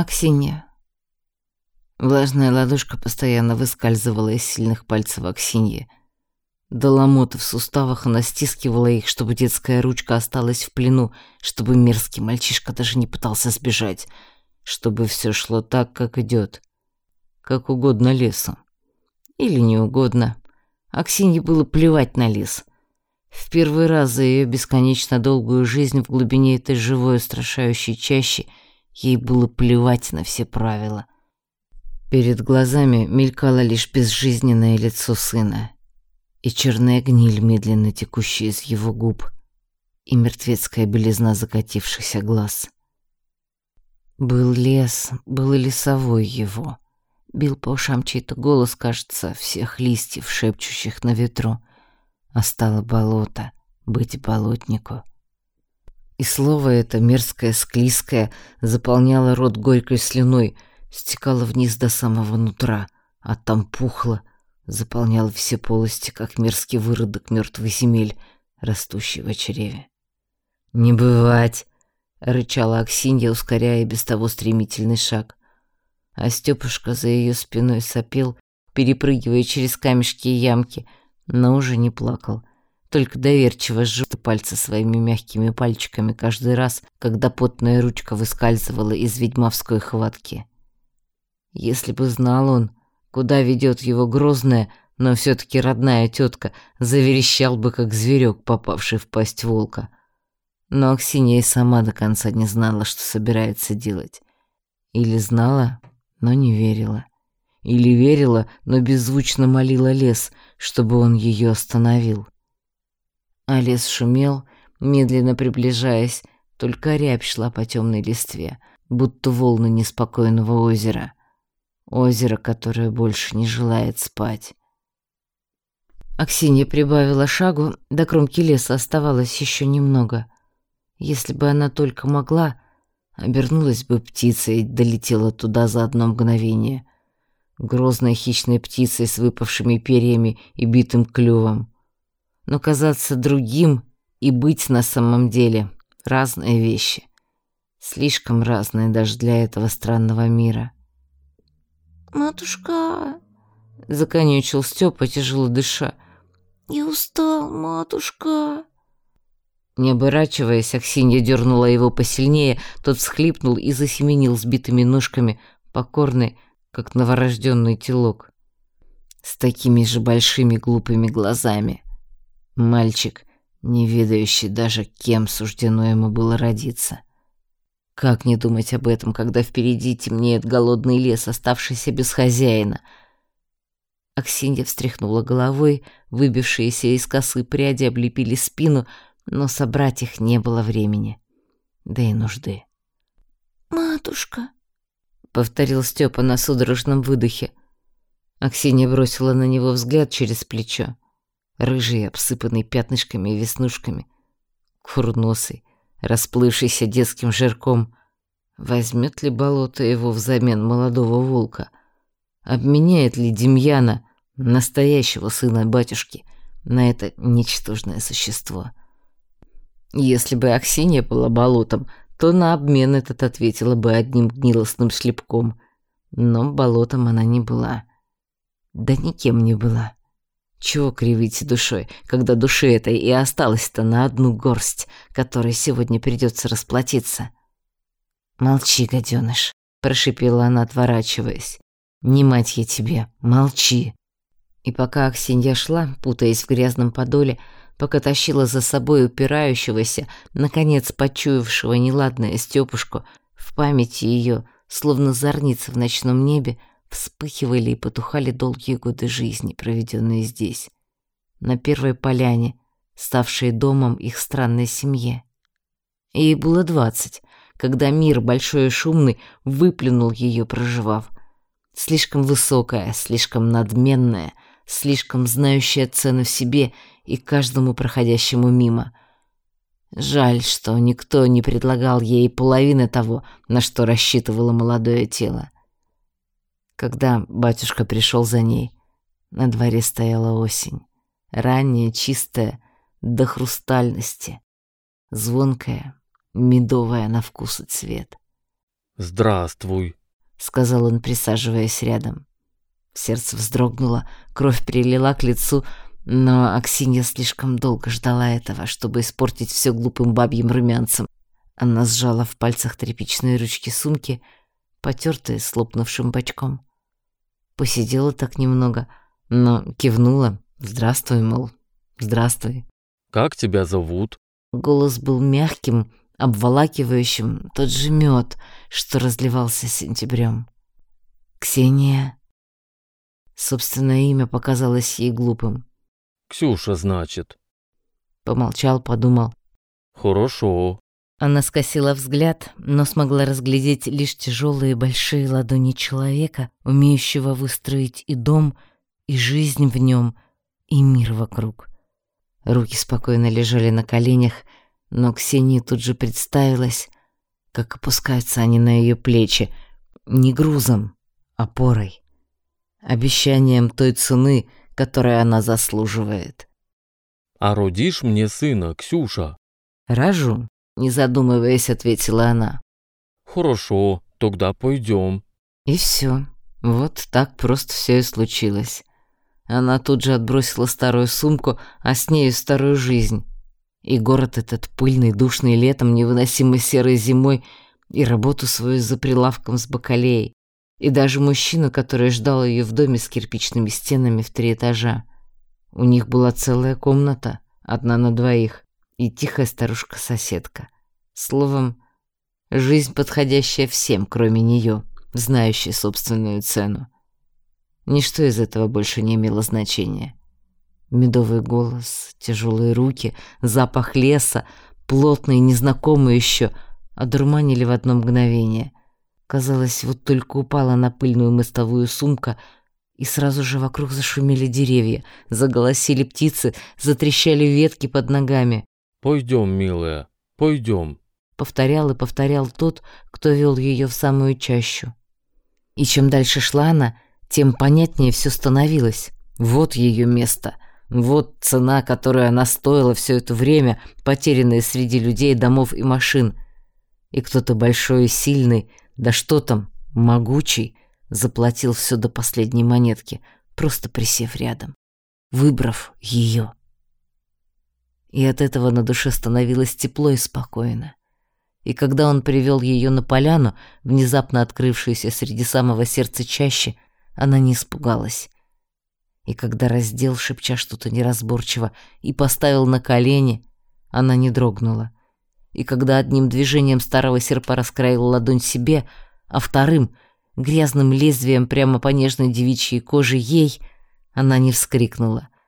Аксинья. Влажная ладошка постоянно выскальзывала из сильных пальцев Аксиньи. До ломота в суставах она стискивала их, чтобы детская ручка осталась в плену, чтобы мерзкий мальчишка даже не пытался сбежать, чтобы все шло так, как идет, как угодно лесу. Или не угодно. Аксинье было плевать на лес. В первый раз за ее бесконечно долгую жизнь в глубине этой живой устрашающей чащи ей было плевать на все правила. Перед глазами мелькало лишь безжизненное лицо сына и черная гниль, медленно текущая из его губ, и мертвецкая белизна закатившихся глаз. Был лес, был и лесовой его. Бил по ушам чей-то голос, кажется, всех листьев, шепчущих на ветру. А стало болото, быть болотнику. И слово это, мерзкое, склизкое, заполняло рот горькой слюной — стекала вниз до самого нутра, а там пухло, заполнял все полости, как мерзкий выродок мертвых земель, растущий в чреве. «Не бывать!» — рычала Аксинья, ускоряя без того стремительный шаг. А Стёпушка за ее спиной сопел, перепрыгивая через камешки и ямки, но уже не плакал, только доверчиво сжал пальцы своими мягкими пальчиками каждый раз, когда потная ручка выскальзывала из ведьмовской хватки. Если бы знал он, куда ведет его грозная, но все-таки родная тетка, заверещал бы, как зверек, попавший в пасть волка. Но Аксинья и сама до конца не знала, что собирается делать. Или знала, но не верила. Или верила, но беззвучно молила лес, чтобы он ее остановил. А лес шумел, медленно приближаясь, только рябь шла по темной листве, будто волны неспокойного озера — Озеро, которое больше не желает спать. Аксинья прибавила шагу, до кромки леса оставалось еще немного. Если бы она только могла, обернулась бы птицей и долетела туда за одно мгновение. Грозной хищной птицей с выпавшими перьями и битым клювом. Но казаться другим и быть на самом деле — разные вещи. Слишком разные даже для этого странного мира. «Матушка!» — законючил Степа, тяжело дыша. «Я устал, матушка!» Не оборачиваясь, Аксинья дернула его посильнее, тот всхлипнул и засеменил сбитыми ножками, покорный, как новорожденный телок. С такими же большими глупыми глазами. Мальчик, не ведающий даже, кем суждено ему было родиться. Как не думать об этом, когда впереди темнеет голодный лес, оставшийся без хозяина? Аксинья встряхнула головой, выбившиеся из косы пряди облепили спину, но собрать их не было времени. Да и нужды. «Матушка», — повторил Степа на судорожном выдохе. Аксинья бросила на него взгляд через плечо. Рыжий, обсыпанный пятнышками и веснушками. Курносый, расплывшийся детским жирком. Возьмет ли болото его взамен молодого волка? Обменяет ли Демьяна, настоящего сына батюшки, на это ничтожное существо? Если бы Аксинья была болотом, то на обмен этот ответила бы одним гнилостным шлепком. Но болотом она не была. Да никем не была. Чего кривить душой, когда души этой и осталось-то на одну горсть, которой сегодня придется расплатиться? «Молчи, гаденыш», — прошипела она, отворачиваясь. «Не мать я тебе, молчи». И пока Аксинья шла, путаясь в грязном подоле, пока тащила за собой упирающегося, наконец почуявшего неладное Стёпушку, в памяти ее, словно зорница в ночном небе, вспыхивали и потухали долгие годы жизни, проведенные здесь, на первой поляне, ставшей домом их странной семье. Ей было двадцать, когда мир большой и шумный выплюнул ее, проживав. Слишком высокая, слишком надменная, слишком знающая цену себе и каждому проходящему мимо. Жаль, что никто не предлагал ей половины того, на что рассчитывало молодое тело. Когда батюшка пришел за ней, на дворе стояла осень. Ранняя, чистая, до хрустальности. Звонкая, медовая на вкус и цвет. «Здравствуй», — сказал он, присаживаясь рядом. Сердце вздрогнуло, кровь прилила к лицу, но Аксинья слишком долго ждала этого, чтобы испортить все глупым бабьим румянцем. Она сжала в пальцах тряпичные ручки сумки, потертые с лопнувшим бочком. Посидела так немного, но кивнула. «Здравствуй, мол, здравствуй». «Как тебя зовут?» Голос был мягким, обволакивающим, тот же мед, что разливался сентябрем. «Ксения». Собственное имя показалось ей глупым. «Ксюша, значит». Помолчал, подумал. «Хорошо». Она скосила взгляд, но смогла разглядеть лишь тяжелые большие ладони человека, умеющего выстроить и дом, и жизнь в нем, и мир вокруг. Руки спокойно лежали на коленях, но Ксении тут же представилось, как опускаются они на ее плечи, не грузом, опорой, обещанием той цены, которой она заслуживает. «А родишь мне сына, Ксюша?» «Рожу», не задумываясь, ответила она. Хорошо, тогда пойдем. И все. Вот так просто все и случилось. Она тут же отбросила старую сумку, а с нею старую жизнь. И город этот пыльный, душный летом, невыносимо серой зимой, и работу свою за прилавком с бакалеей, и даже мужчину, который ждал ее в доме с кирпичными стенами в три этажа. У них была целая комната, одна на двоих и тихая старушка-соседка. Словом, жизнь, подходящая всем, кроме нее, знающей собственную цену. Ничто из этого больше не имело значения. Медовый голос, тяжелые руки, запах леса, плотный незнакомый еще, одурманили в одно мгновение. Казалось, вот только упала на пыльную мостовую сумка, и сразу же вокруг зашумели деревья, заголосили птицы, затрещали ветки под ногами. «Пойдем, милая, пойдем», — повторял и повторял тот, кто вел ее в самую чащу. И чем дальше шла она, тем понятнее все становилось. Вот ее место, вот цена, которую она стоила все это время, потерянная среди людей, домов и машин. И кто-то большой и сильный, да что там, могучий, заплатил все до последней монетки, просто присев рядом, выбрав ее и от этого на душе становилось тепло и спокойно. И когда он привел ее на поляну, внезапно открывшуюся среди самого сердца чаще, она не испугалась. И когда раздел, шепча что-то неразборчиво, и поставил на колени, она не дрогнула. И когда одним движением старого серпа раскроил ладонь себе, а вторым, грязным лезвием прямо по нежной девичьей коже ей, она не вскрикнула —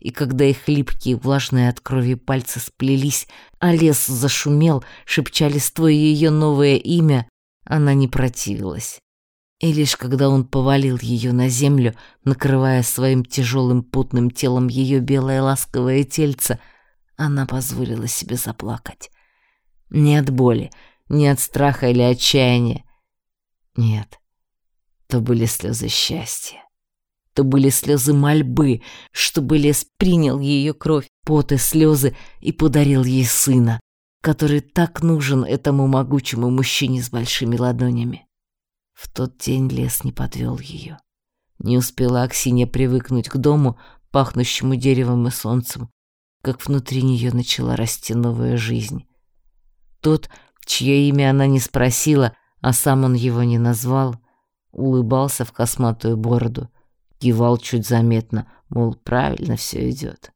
и когда их липкие, влажные от крови пальцы сплелись, а лес зашумел, шепча листвой ее новое имя, она не противилась. И лишь когда он повалил ее на землю, накрывая своим тяжелым путным телом ее белое ласковое тельце, она позволила себе заплакать. Не от боли, не от страха или отчаяния. Нет, то были слезы счастья. То были слезы мольбы, чтобы лес принял ее кровь, пот и слезы и подарил ей сына, который так нужен этому могучему мужчине с большими ладонями. В тот день лес не подвел ее. Не успела Аксинья привыкнуть к дому, пахнущему деревом и солнцем, как внутри нее начала расти новая жизнь. Тот, чье имя она не спросила, а сам он его не назвал, улыбался в косматую бороду — кивал чуть заметно, мол, правильно все идет,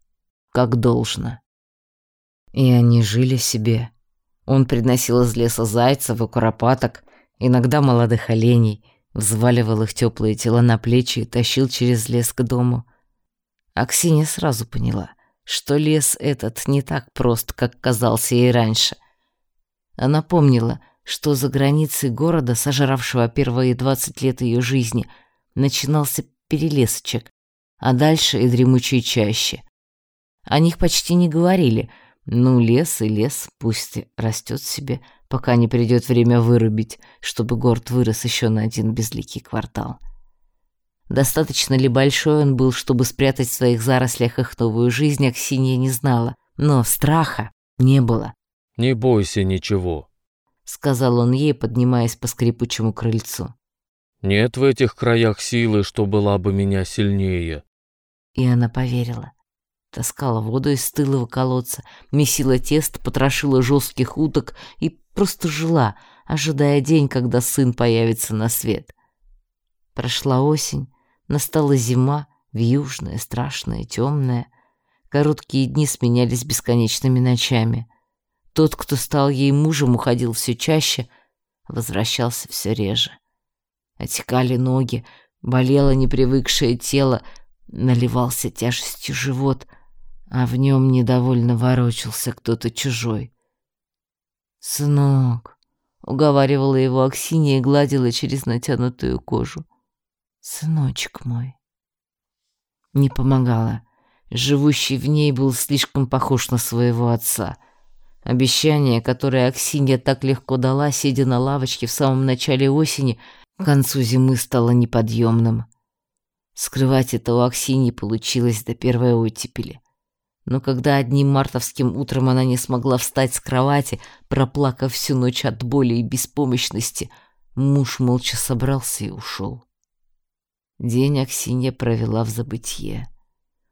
как должно. И они жили себе. Он приносил из леса зайцев и куропаток, иногда молодых оленей, взваливал их теплые тела на плечи и тащил через лес к дому. Аксинья сразу поняла, что лес этот не так прост, как казался ей раньше. Она помнила, что за границей города, сожравшего первые двадцать лет ее жизни, начинался перелесочек, а дальше и дремучие чаще. О них почти не говорили. Ну, лес и лес, пусть растет себе, пока не придет время вырубить, чтобы город вырос еще на один безликий квартал. Достаточно ли большой он был, чтобы спрятать в своих зарослях их новую жизнь, Аксинья не знала, но страха не было. «Не бойся ничего», — сказал он ей, поднимаясь по скрипучему крыльцу. Нет в этих краях силы, что была бы меня сильнее. И она поверила. Таскала воду из стылого колодца, месила тесто, потрошила жестких уток и просто жила, ожидая день, когда сын появится на свет. Прошла осень, настала зима, вьюжная, страшная, темная. Короткие дни сменялись бесконечными ночами. Тот, кто стал ей мужем, уходил все чаще, возвращался все реже. Отекали ноги, болело непривыкшее тело, наливался тяжестью живот, а в нем недовольно ворочался кто-то чужой. «Сынок», — уговаривала его Аксинья и гладила через натянутую кожу. «Сыночек мой». Не помогало. Живущий в ней был слишком похож на своего отца. Обещание, которое Аксинья так легко дала, сидя на лавочке в самом начале осени, к концу зимы стало неподъемным. Скрывать это у Аксиньи получилось до первой оттепели. Но когда одним мартовским утром она не смогла встать с кровати, проплакав всю ночь от боли и беспомощности, муж молча собрался и ушел. День Аксинья провела в забытье.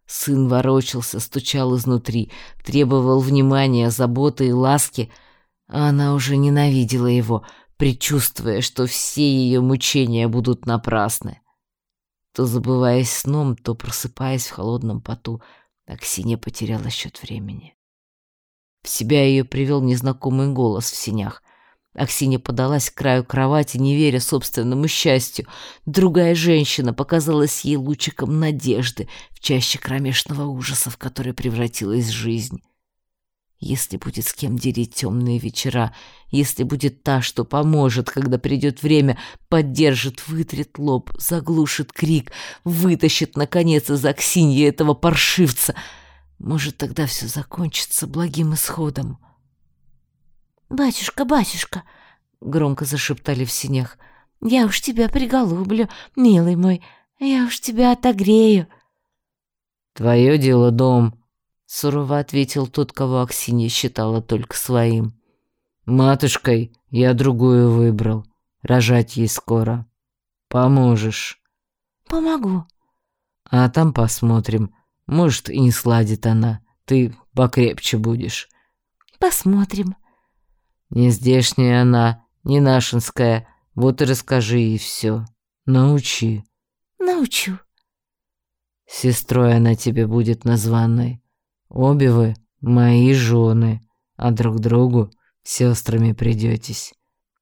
Сын ворочался, стучал изнутри, требовал внимания, заботы и ласки, а она уже ненавидела его, предчувствуя, что все ее мучения будут напрасны. То забываясь сном, то просыпаясь в холодном поту — Аксинья потеряла счет времени. В себя ее привел незнакомый голос в синях. Аксинья подалась к краю кровати, не веря собственному счастью. Другая женщина показалась ей лучиком надежды в чаще кромешного ужаса, в который превратилась жизнь. Если будет с кем делить темные вечера, если будет та, что поможет, когда придет время, поддержит, вытрет лоб, заглушит крик, вытащит, наконец, из Аксиньи этого паршивца, может, тогда все закончится благим исходом. «Батюшка, батюшка!» — громко зашептали в синях. «Я уж тебя приголублю, милый мой, я уж тебя отогрею». «Твое дело дом», сурово ответил тот, кого Аксинья считала только своим. Матушкой я другую выбрал. Рожать ей скоро. Поможешь? Помогу. А там посмотрим. Может, и не сладит она. Ты покрепче будешь. Посмотрим. Не здешняя она, не нашинская. Вот и расскажи ей все. Научи. Научу. Сестрой она тебе будет названной. Обе вы мои жены, а друг другу сестрами придетесь.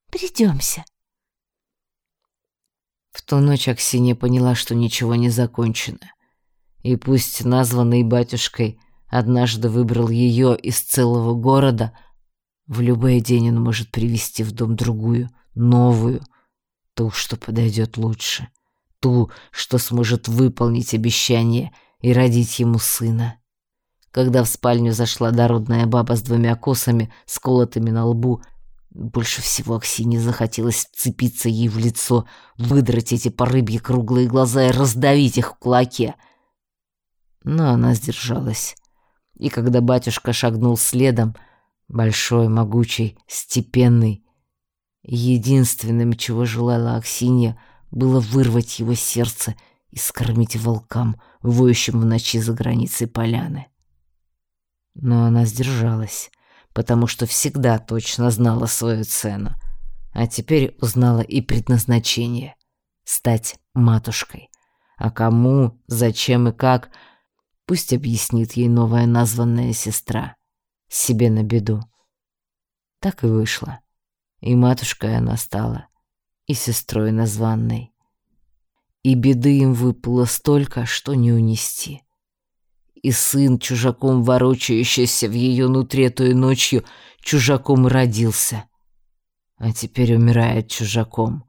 Придемся. В ту ночь Аксинья поняла, что ничего не закончено. И пусть названный батюшкой однажды выбрал ее из целого города, в любой день он может привести в дом другую, новую, ту, что подойдет лучше, ту, что сможет выполнить обещание и родить ему сына когда в спальню зашла дородная баба с двумя косами, сколотыми на лбу. Больше всего Аксине захотелось вцепиться ей в лицо, выдрать эти порыбьи круглые глаза и раздавить их в кулаке. Но она сдержалась. И когда батюшка шагнул следом, большой, могучий, степенный, единственным, чего желала Аксинья, было вырвать его сердце и скормить волкам, воющим в ночи за границей поляны. Но она сдержалась, потому что всегда точно знала свою цену. А теперь узнала и предназначение — стать матушкой. А кому, зачем и как, пусть объяснит ей новая названная сестра. Себе на беду. Так и вышло. И матушкой она стала, и сестрой названной. И беды им выпало столько, что не унести и сын, чужаком ворочающийся в ее нутре той ночью, чужаком родился. А теперь умирает чужаком.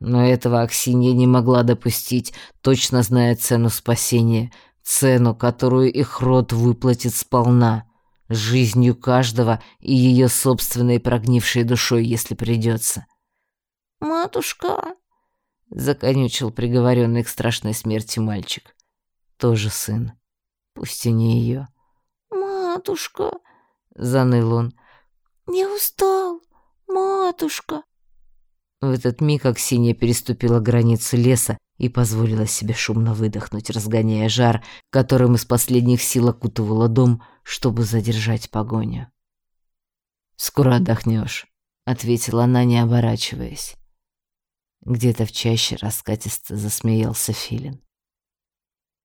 Но этого Аксинья не могла допустить, точно зная цену спасения, цену, которую их род выплатит сполна, жизнью каждого и ее собственной прогнившей душой, если придется. «Матушка!» — законючил приговоренный к страшной смерти мальчик. Тоже сын. Пусть и не ее. «Матушка!» — заныл он. «Я устал, матушка!» матушка. В этот миг Аксинья переступила границу леса и позволила себе шумно выдохнуть, разгоняя жар, которым из последних сил окутывала дом, чтобы задержать погоню. «Скоро отдохнешь», — ответила она, не оборачиваясь. Где-то в чаще раскатисто засмеялся Филин.